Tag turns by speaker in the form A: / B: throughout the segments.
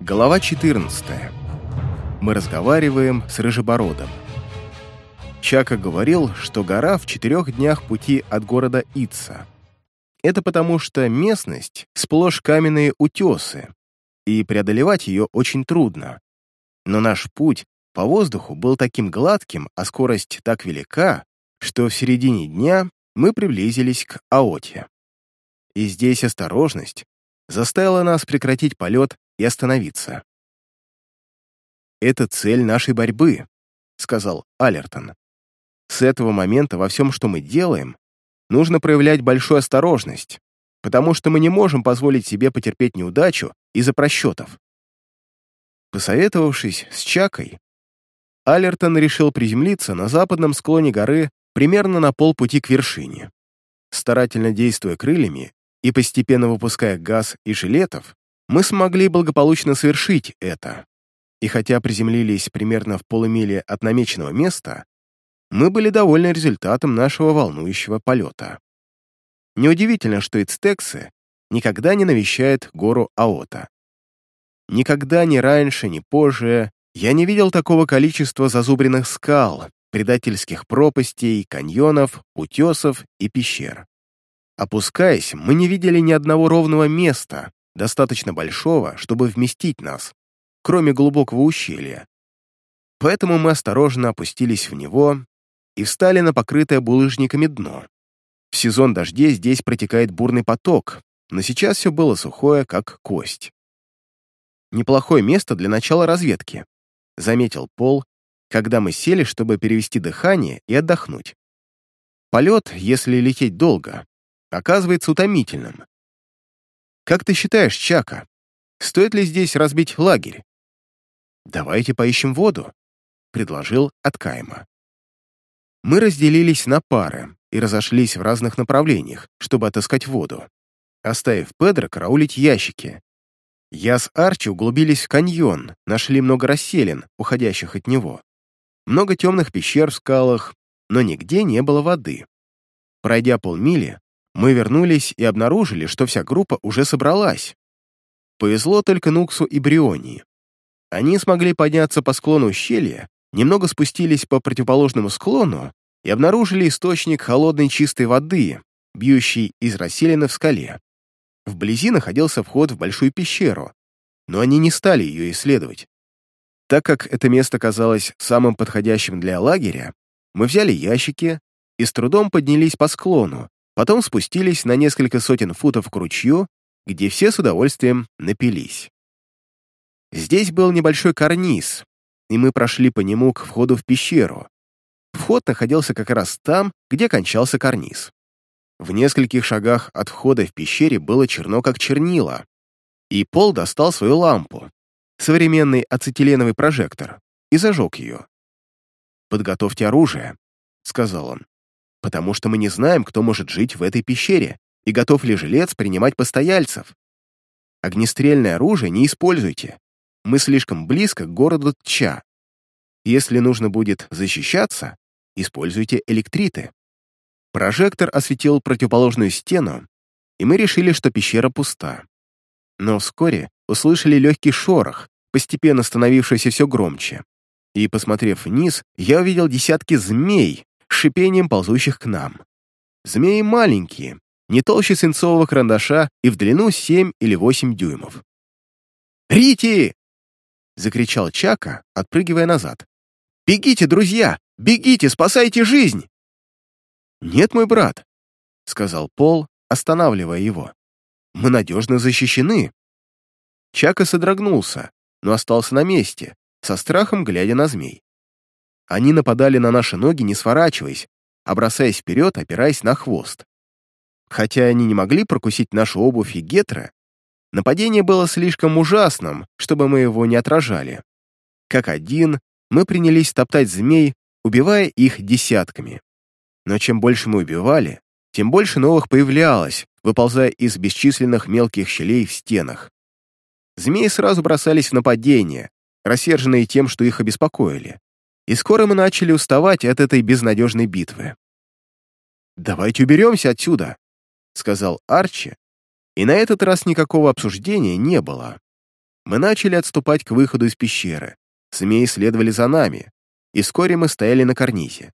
A: Глава 14. Мы разговариваем с Рыжебородом. Чака говорил, что гора в четырех днях пути от города Ица. Это потому, что местность сплошь каменные утесы, и преодолевать ее очень трудно. Но наш путь по воздуху был таким гладким, а скорость так велика, что в середине дня мы приблизились к Аоте. И здесь осторожность заставила нас прекратить полет и остановиться. «Это цель нашей борьбы», — сказал Алертон. «С этого момента во всем, что мы делаем, нужно проявлять большую осторожность, потому что мы не можем позволить себе потерпеть неудачу из-за просчетов». Посоветовавшись с Чакой, Алертон решил приземлиться на западном склоне горы примерно на полпути к вершине. Старательно действуя крыльями и постепенно выпуская газ и жилетов, мы смогли благополучно совершить это. И хотя приземлились примерно в полумиле от намеченного места, мы были довольны результатом нашего волнующего полета. Неудивительно, что ицтексы никогда не навещают гору Аота. Никогда ни раньше, ни позже я не видел такого количества зазубренных скал, предательских пропастей, каньонов, утесов и пещер. Опускаясь, мы не видели ни одного ровного места, достаточно большого, чтобы вместить нас, кроме глубокого ущелья. Поэтому мы осторожно опустились в него и встали на покрытое булыжниками дно. В сезон дождей здесь протекает бурный поток, но сейчас все было сухое, как кость. Неплохое место для начала разведки, заметил Пол, когда мы сели, чтобы перевести дыхание и отдохнуть. Полет, если лететь долго, оказывается утомительным, как ты считаешь, Чака, стоит ли здесь разбить лагерь? Давайте поищем воду, предложил Откайма. Мы разделились на пары и разошлись в разных направлениях, чтобы отыскать воду, оставив Педро караулить ящики. Я с Арчи углубились в каньон, нашли много расселин, уходящих от него. Много темных пещер в скалах, но нигде не было воды. Пройдя полмили, мы вернулись и обнаружили, что вся группа уже собралась. Повезло только Нуксу и Брионии. Они смогли подняться по склону ущелья, немного спустились по противоположному склону и обнаружили источник холодной чистой воды, бьющий из расселины в скале. Вблизи находился вход в большую пещеру, но они не стали ее исследовать. Так как это место казалось самым подходящим для лагеря, мы взяли ящики и с трудом поднялись по склону, Потом спустились на несколько сотен футов к ручью, где все с удовольствием напились. Здесь был небольшой карниз, и мы прошли по нему к входу в пещеру. Вход находился как раз там, где кончался карниз. В нескольких шагах от входа в пещере было черно, как чернила, и Пол достал свою лампу, современный ацетиленовый прожектор, и зажег ее. «Подготовьте оружие», — сказал он потому что мы не знаем, кто может жить в этой пещере и готов ли жилец принимать постояльцев. Огнестрельное оружие не используйте. Мы слишком близко к городу Тча. Если нужно будет защищаться, используйте электриты. Прожектор осветил противоположную стену, и мы решили, что пещера пуста. Но вскоре услышали легкий шорох, постепенно становившийся все громче. И, посмотрев вниз, я увидел десятки змей, шипением ползущих к нам. Змеи маленькие, не толще свинцового карандаша и в длину 7 или 8 дюймов. «Рити!» — закричал Чака, отпрыгивая назад. «Бегите, друзья! Бегите, спасайте жизнь!» «Нет, мой брат», — сказал Пол, останавливая его. «Мы надежно защищены». Чака содрогнулся, но остался на месте, со страхом глядя на змей. Они нападали на наши ноги, не сворачиваясь, а бросаясь вперед, опираясь на хвост. Хотя они не могли прокусить нашу обувь и гетро, нападение было слишком ужасным, чтобы мы его не отражали. Как один, мы принялись топтать змей, убивая их десятками. Но чем больше мы убивали, тем больше новых появлялось, выползая из бесчисленных мелких щелей в стенах. Змеи сразу бросались в нападение, рассерженные тем, что их обеспокоили и скоро мы начали уставать от этой безнадежной битвы. «Давайте уберемся отсюда», — сказал Арчи, и на этот раз никакого обсуждения не было. мы начали отступать к выходу из пещеры. Змеи следовали за нами, и вскоре мы стояли на карнизе.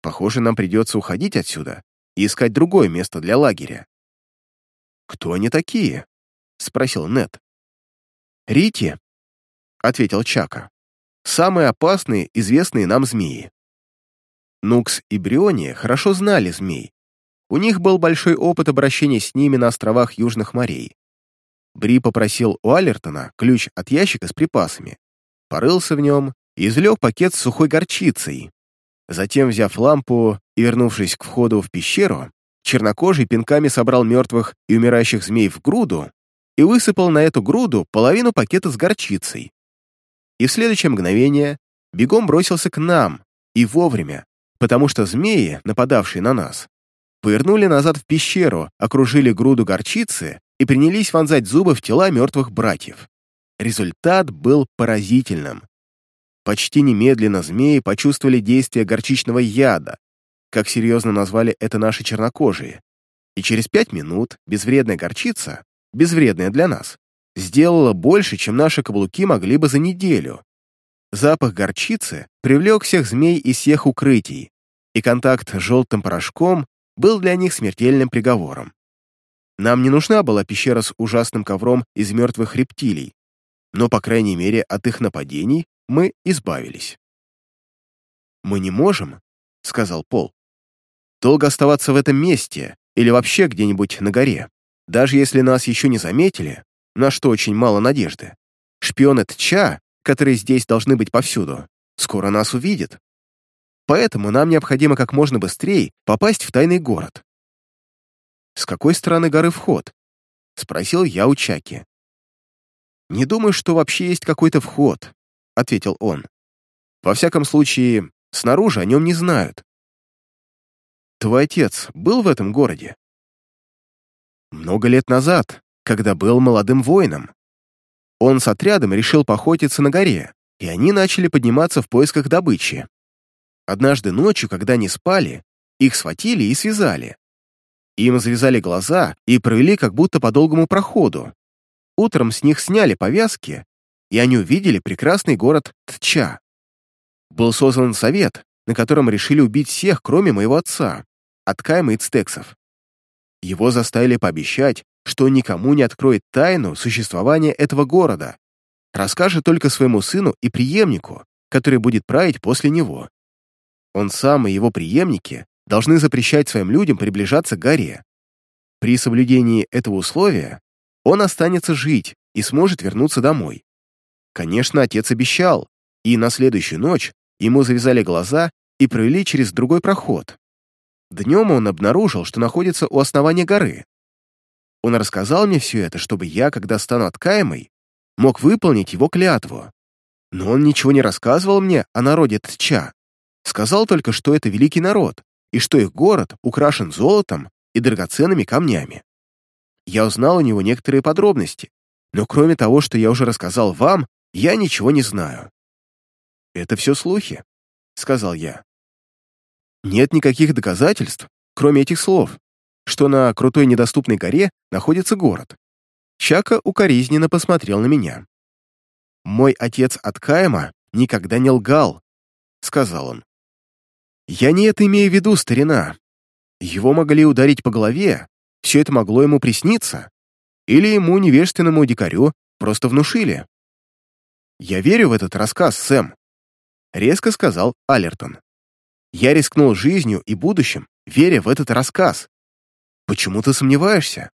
A: Похоже, нам придется уходить отсюда и искать другое место для лагеря. «Кто они такие?» — спросил Нет. «Рити», — ответил Чака. «Самые опасные, известные нам змеи». Нукс и Бриони хорошо знали змей. У них был большой опыт обращения с ними на островах Южных морей. Бри попросил у Алертона ключ от ящика с припасами, порылся в нем и извлек пакет с сухой горчицей. Затем, взяв лампу и вернувшись к входу в пещеру, чернокожий пинками собрал мертвых и умирающих змей в груду и высыпал на эту груду половину пакета с горчицей. И в следующее мгновение бегом бросился к нам, и вовремя, потому что змеи, нападавшие на нас, повернули назад в пещеру, окружили груду горчицы и принялись вонзать зубы в тела мертвых братьев. Результат был поразительным. Почти немедленно змеи почувствовали действие горчичного яда, как серьезно назвали это наши чернокожие, и через пять минут безвредная горчица, безвредная для нас, сделала больше, чем наши каблуки могли бы за неделю. Запах горчицы привлек всех змей из всех укрытий, и контакт с желтым порошком был для них смертельным приговором. Нам не нужна была пещера с ужасным ковром из мертвых рептилий, но, по крайней мере, от их нападений мы избавились. «Мы не можем», — сказал Пол, — «долго оставаться в этом месте или вообще где-нибудь на горе. Даже если нас еще не заметили, на что очень мало надежды. Шпионы Тча, которые здесь должны быть повсюду, скоро нас увидят. Поэтому нам необходимо как можно быстрее попасть в тайный город. «С какой стороны горы вход?» — спросил я у Чаки. «Не думаю, что вообще есть какой-то вход», — ответил он. «Во всяком случае, снаружи о нем не знают». «Твой отец был в этом городе?» «Много лет назад, когда был молодым воином. Он с отрядом решил поохотиться на горе, и они начали подниматься в поисках добычи. Однажды ночью, когда они спали, их схватили и связали. Им завязали глаза и провели как будто по долгому проходу. Утром с них сняли повязки, и они увидели прекрасный город Тча. Был создан совет, на котором решили убить всех, кроме моего отца, Аткайма и Цтексов. Его заставили пообещать, что никому не откроет тайну существования этого города, расскажет только своему сыну и преемнику, который будет править после него. Он сам и его преемники должны запрещать своим людям приближаться к горе. При соблюдении этого условия он останется жить и сможет вернуться домой. Конечно, отец обещал, и на следующую ночь ему завязали глаза и провели через другой проход. Днем он обнаружил, что находится у основания горы. Он рассказал мне все это, чтобы я, когда стану откаемой, мог выполнить его клятву. Но он ничего не рассказывал мне о народе Тча. Сказал только, что это великий народ, и что их город украшен золотом и драгоценными камнями. Я узнал у него некоторые подробности, но кроме того, что я уже рассказал вам, я ничего не знаю. «Это все слухи», — сказал я. «Нет никаких доказательств, кроме этих слов, что на крутой недоступной горе находится город». Чака укоризненно посмотрел на меня. «Мой отец от Каема никогда не лгал», — сказал он. «Я не это имею в виду, старина. Его могли ударить по голове, все это могло ему присниться. Или ему, невежественному дикарю, просто внушили». «Я верю в этот рассказ, Сэм», — резко сказал Алертон. «Я рискнул жизнью и будущим, веря в этот рассказ. Почему ты сомневаешься?»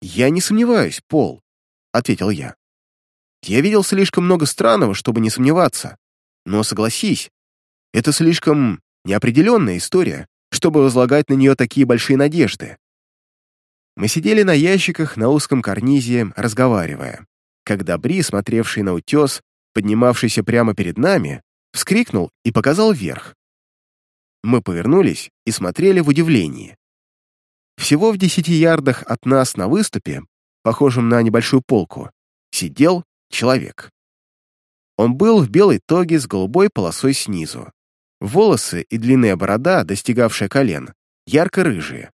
A: «Я не сомневаюсь, Пол», — ответил я. «Я видел слишком много странного, чтобы не сомневаться. Но согласись, это слишком неопределенная история, чтобы возлагать на нее такие большие надежды. Мы сидели на ящиках на узком карнизе, разговаривая, когда Бри, смотревший на утес, поднимавшийся прямо перед нами, вскрикнул и показал вверх. Мы повернулись и смотрели в удивлении. Всего в десяти ярдах от нас на выступе, похожем на небольшую полку, сидел человек. Он был в белой тоге с голубой полосой снизу. Волосы и длинная борода, достигавшая колен, ярко-рыжие.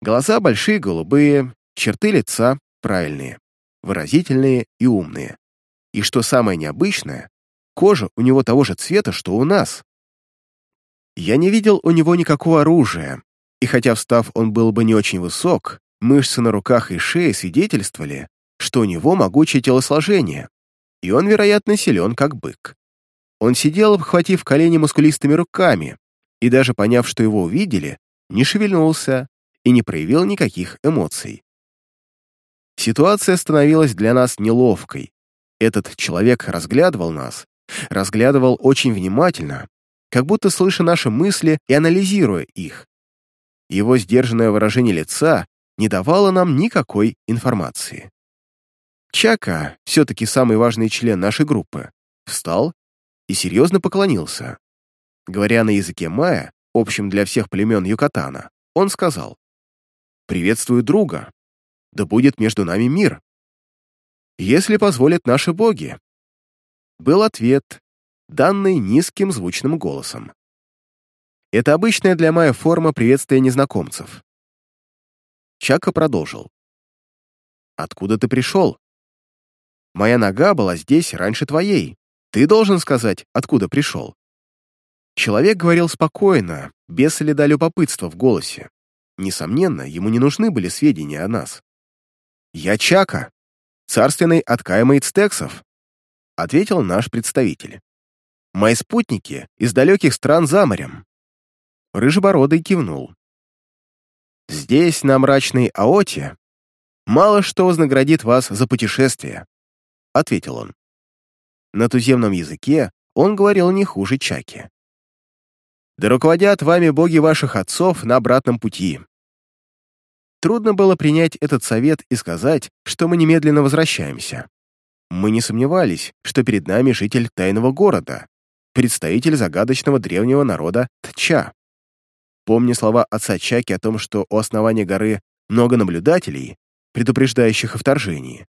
A: Глаза большие голубые, черты лица правильные. выразительные и умные. И что самое необычное, кожа у него того же цвета, что у нас. Я не видел у него никакого оружия, и хотя встав он был бы не очень высок, мышцы на руках и шее свидетельствовали, что у него могучее телосложение, и он, вероятно, силен, как бык. Он сидел, обхватив колени мускулистыми руками, и даже поняв, что его увидели, не шевельнулся и не проявил никаких эмоций. Ситуация становилась для нас неловкой. Этот человек разглядывал нас, разглядывал очень внимательно, как будто слыша наши мысли и анализируя их. Его сдержанное выражение лица не давало нам никакой информации. Чака, все-таки самый важный член нашей группы, встал и серьезно поклонился. Говоря на языке майя, общем для всех племен Юкатана, он сказал «Приветствую друга, да будет между нами мир. Если позволят наши боги». Был ответ, данный низким звучным голосом. Это обычная для Майя форма приветствия незнакомцев. Чака продолжил. «Откуда ты пришел?» «Моя нога была здесь раньше твоей. Ты должен сказать, откуда пришел». Человек говорил спокойно, без следа любопытства в голосе. Несомненно, ему не нужны были сведения о нас. «Я Чака, царственный от Кайма Ицтексов», — ответил наш представитель. «Мои спутники из далеких стран за морем». Рыжебородый кивнул. «Здесь, на мрачной Аоте, мало что вознаградит вас за путешествие», — ответил он. На туземном языке он говорил не хуже Чаки. «Да руководят вами боги ваших отцов на обратном пути. Трудно было принять этот совет и сказать, что мы немедленно возвращаемся. Мы не сомневались, что перед нами житель тайного города, представитель загадочного древнего народа Тча. Помня слова отца Чаки о том, что у основания горы много наблюдателей, предупреждающих о вторжении,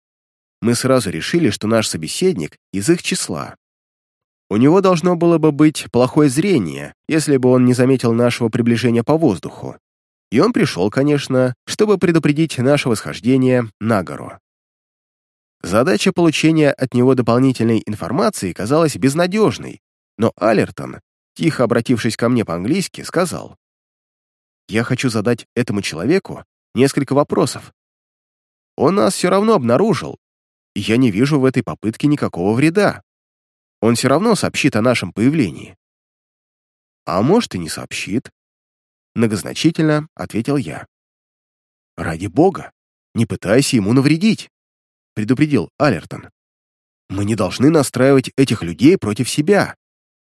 A: мы сразу решили, что наш собеседник из их числа. У него должно было бы быть плохое зрение, если бы он не заметил нашего приближения по воздуху, и он пришел, конечно, чтобы предупредить наше восхождение на гору. Задача получения от него дополнительной информации казалась безнадежной, но Алертон, тихо обратившись ко мне по-английски, сказал, «Я хочу задать этому человеку несколько вопросов. Он нас все равно обнаружил, и я не вижу в этой попытке никакого вреда. Он все равно сообщит о нашем появлении. А может, и не сообщит. Многозначительно ответил я. «Ради бога, не пытайся ему навредить», — предупредил Алертон. «Мы не должны настраивать этих людей против себя.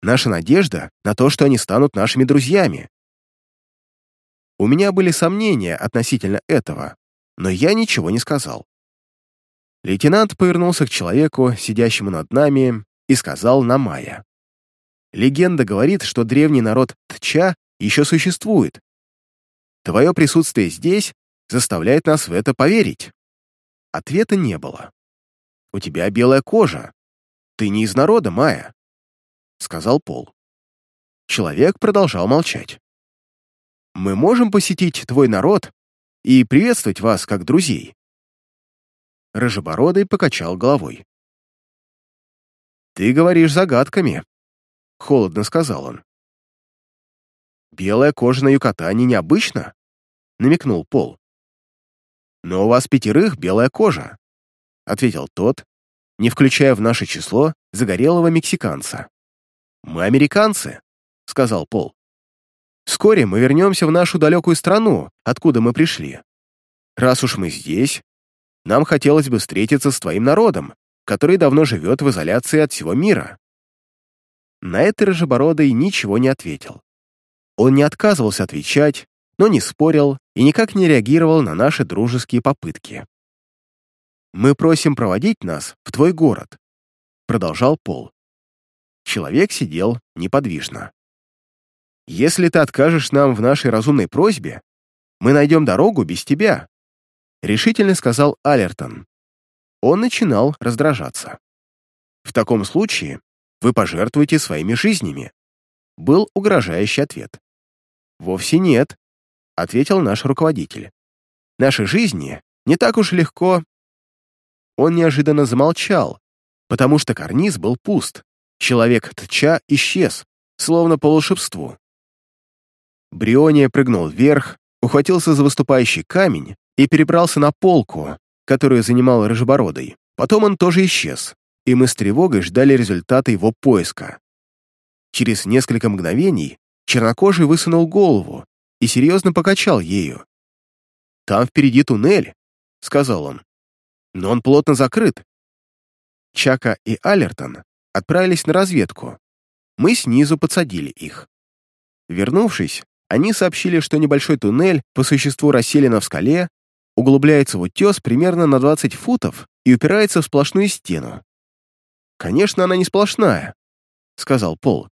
A: Наша надежда на то, что они станут нашими друзьями». У меня были сомнения относительно этого, но я ничего не сказал. Лейтенант повернулся к человеку, сидящему над нами, и сказал на Майя. Легенда говорит, что древний народ Тча еще существует. Твое присутствие здесь заставляет нас в это поверить. Ответа не было. У тебя белая кожа. Ты не из народа, Майя, — сказал Пол. Человек продолжал молчать. Мы можем посетить твой народ и приветствовать вас как друзей. Рыжебородый покачал головой. «Ты говоришь загадками», — холодно сказал он. «Белая кожа на Юкатане необычно?» — намекнул Пол. «Но у вас пятерых белая кожа», — ответил тот, не включая в наше число загорелого мексиканца. «Мы американцы», — сказал Пол. «Вскоре мы вернемся в нашу далекую страну, откуда мы пришли. Раз уж мы здесь, нам хотелось бы встретиться с твоим народом, который давно живет в изоляции от всего мира». На это Рыжебородый ничего не ответил. Он не отказывался отвечать, но не спорил и никак не реагировал на наши дружеские попытки. «Мы просим проводить нас в твой город», — продолжал Пол. Человек сидел неподвижно. «Если ты откажешь нам в нашей разумной просьбе, мы найдем дорогу без тебя», — решительно сказал Алертон. Он начинал раздражаться. «В таком случае вы пожертвуете своими жизнями», — был угрожающий ответ. «Вовсе нет», — ответил наш руководитель. «Наши жизни не так уж легко...» он неожиданно замолчал, потому что карниз был пуст. Человек Тча исчез, словно по волшебству. Бриония прыгнул вверх, ухватился за выступающий камень и перебрался на полку, которую занимал Рыжебородый. Потом он тоже исчез, и мы с тревогой ждали результата его поиска. Через несколько мгновений чернокожий высунул голову и серьезно покачал ею. «Там впереди туннель», — сказал он, — «но он плотно закрыт». Чака и Алертон отправились на разведку. Мы снизу подсадили их. Вернувшись, они сообщили, что небольшой туннель, по существу расселена в скале, углубляется в утес примерно на 20 футов и упирается в сплошную стену. «Конечно, она не сплошная», — сказал Пол.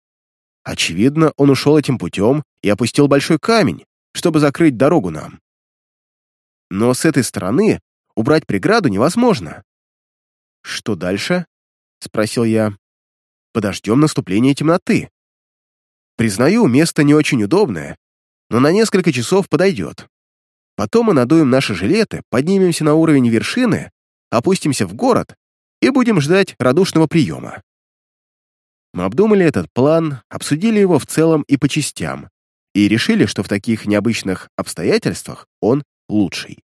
A: «Очевидно, он ушел этим путем и опустил большой камень, чтобы закрыть дорогу нам. Но с этой стороны убрать преграду невозможно». «Что дальше?» — спросил я. «Подождем наступления темноты. Признаю, место не очень удобное, но на несколько часов подойдет. Потом мы надуем наши жилеты, поднимемся на уровень вершины, опустимся в город и будем ждать радушного приема. Мы обдумали этот план, обсудили его в целом и по частям, и решили, что в таких необычных обстоятельствах он лучший.